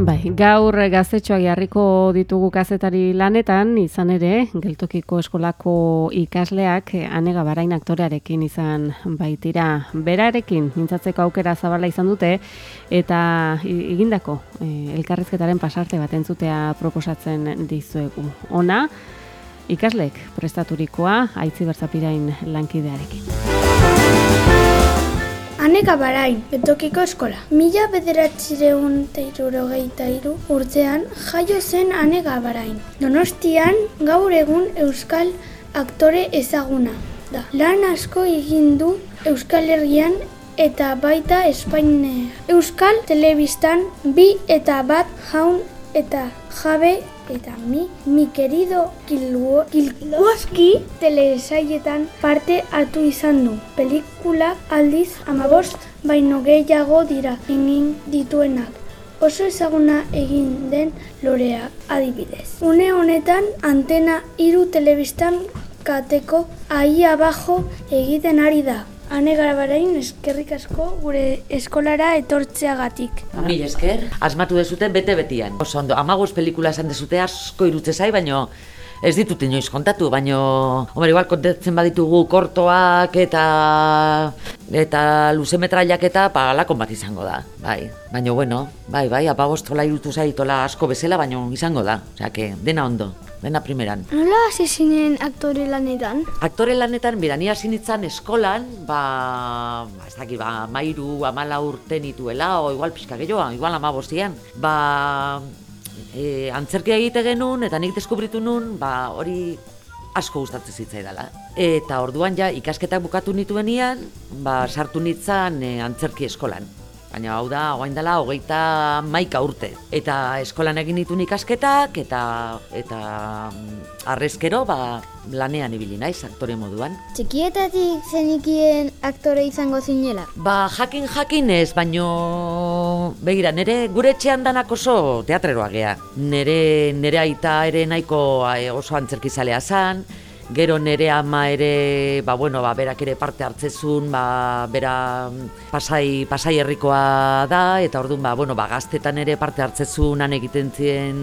Bai, gaur gaztetxoak jarriko ditugu kazetari lanetan, izan ere, geltokiko eskolako ikasleak anega barain aktorearekin izan baitira. Berarekin, mintzatzeko aukera zabala izan dute, eta egindako e, elkarrezketaren pasarte bat entzutea proposatzen dizuegu. Ona, ikaslek prestaturikoa, aitzi berzapirain lankidearekin. Aneka barain, betokiko eskola. Mila bederatzireun eta iru urtean jaio zen aneka barain. Donostian gaur egun euskal aktore ezaguna. Da. Lan asko egin du Euskal Herrian eta baita Espainia. Euskal Telebistan bi eta bat jaun eta jabe eta mi, mi querido Kilgoski telesaietan parte hartu izan du. Pelikula aldiz amabost baino gehiago dira egin dituenak. Oso ezaguna egin den lorea adibidez. Une honetan antena hiru telebistan kateko ahi abajo egiten ari da. Hane garabarain eskerrik asko gure eskolara etortzeagatik. Mil esker, asmatu dezute bete betian. Oso ondo, amagos pelikula esan dezute asko irutze zai, baino ez ditut inoiz kontatu, baino hombre, igual kontatzen baditugu kortoak eta eta luze metrailak eta pagalakon bat izango da, bai. Baina, bueno, bai, bai, apagostola irutu zaitola asko bezala, baino izango da, osea, que dena ondo dena primeran. Nola hasi zinen aktore lanetan? Aktore lanetan, bera, ni hasi nintzen eskolan, ba, ba ez daki, ba, mairu, amala urte nituela, o igual pixka gehiago, igual ama bostian. Ba, e, antzerkia egite genuen, eta nik deskubritu nun, ba, hori asko gustatzen zitzaidala. Eta orduan ja ikasketak bukatu nituenian, ba, sartu nintzen e, antzerki eskolan. Baina hau da, oain dela, hogeita maika urte. Eta eskolan egin ditu ikasketak eta eta mm, arrezkero ba, lanean ibili naiz aktore moduan. Txikietatik zenikien aktore izango zinela? Ba, jakin jakin ez, baino begira, nire gure etxean danak oso teatreroa gea. Nire, nire aita ere nahiko eh, oso antzerkizalea zan, gero nere ama ere, ba, bueno, ba, berak ere parte hartzezun, ba, bera mm, pasai, pasai herrikoa da, eta orduan, ba, bueno, ba, gaztetan ere parte hartzezun han egiten zien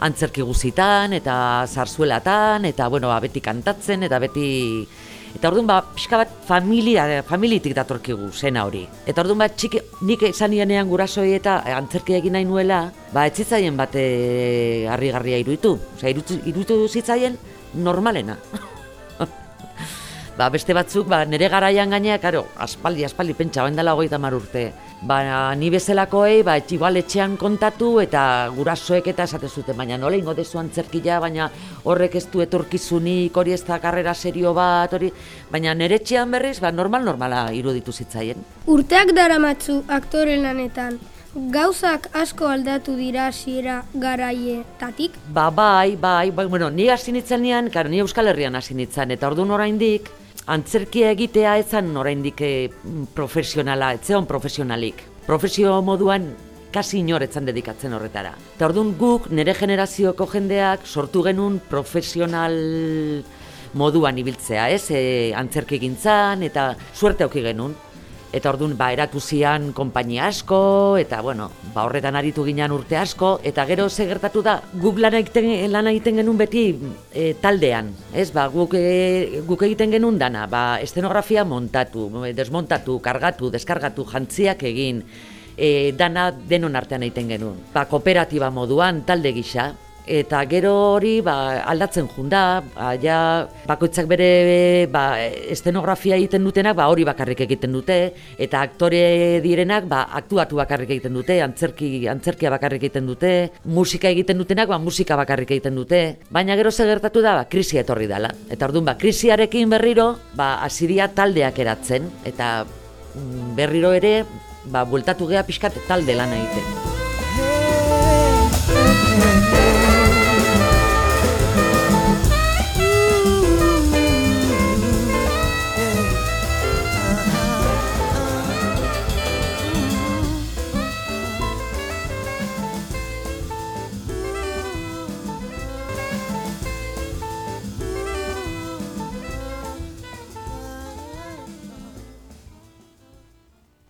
antzerki guzitan, eta zarzuelatan, eta, bueno, ba, beti kantatzen, eta beti... Eta orduan, ba, pixka bat familia, familitik datorkigu zena hori. Eta orduan, ba, txiki, nik esan ianean gurasoi eta antzerki egin nahi nuela, ba, etzitzaien bate harri-garria iruditu. Osa, iruditu, iruditu zitzaien, normalena. ba, beste batzuk, ba, nire garaian gainea, karo, aspaldi, aspaldi, pentsa, bain dela hogeita urte. Ba, ni bezalakoei, ba, etxibal etxean kontatu eta gurasoek eta esate zuten, baina nola ingo dezu antzerkila, baina horrek ez du etorkizunik, hori ez da karrera serio bat, hori, baina nire etxean berriz, ba, normal, normala iruditu zitzaien. Urteak dara matzu aktore lanetan, Gauzak asko aldatu dira hasiera garaietatik? Ba, bai, bai, bai, bueno, ni hasi nitzen nian, karo, ni Euskal Herrian hasi nitzen, eta orduan oraindik, antzerkia egitea etzan oraindik eh, profesionala, etzeon profesionalik. Profesio moduan, kasi inoretzan dedikatzen horretara. Eta orduan guk, nire generazioko jendeak, sortu genuen profesional moduan ibiltzea, ez? E, antzerki gintzan, eta suerte auki genuen. Eta orduan, ba, eratu zian konpainia asko, eta, bueno, ba, horretan aritu ginean urte asko, eta gero ze gertatu da, guk lan egiten, lan egiten genuen beti e, taldean, ez, ba, guk, e, guk egiten genuen dana, ba, estenografia montatu, desmontatu, kargatu, deskargatu, jantziak egin, e, dana denon artean egiten genuen. Ba, kooperatiba moduan, talde gisa, eta gero hori ba, aldatzen junda, ba, ja, bakoitzak bere ba, estenografia egiten dutenak ba, hori bakarrik egiten dute, eta aktore direnak ba, aktuatu bakarrik egiten dute, antzerki, antzerkia bakarrik egiten dute, musika egiten dutenak ba, musika bakarrik egiten dute, baina gero ze gertatu da, ba, krisi etorri dela. Eta orduan, ba, krisiarekin berriro, ba, asiria taldeak eratzen, eta mm, berriro ere, ba, bueltatu geha pixkat talde lan egiten.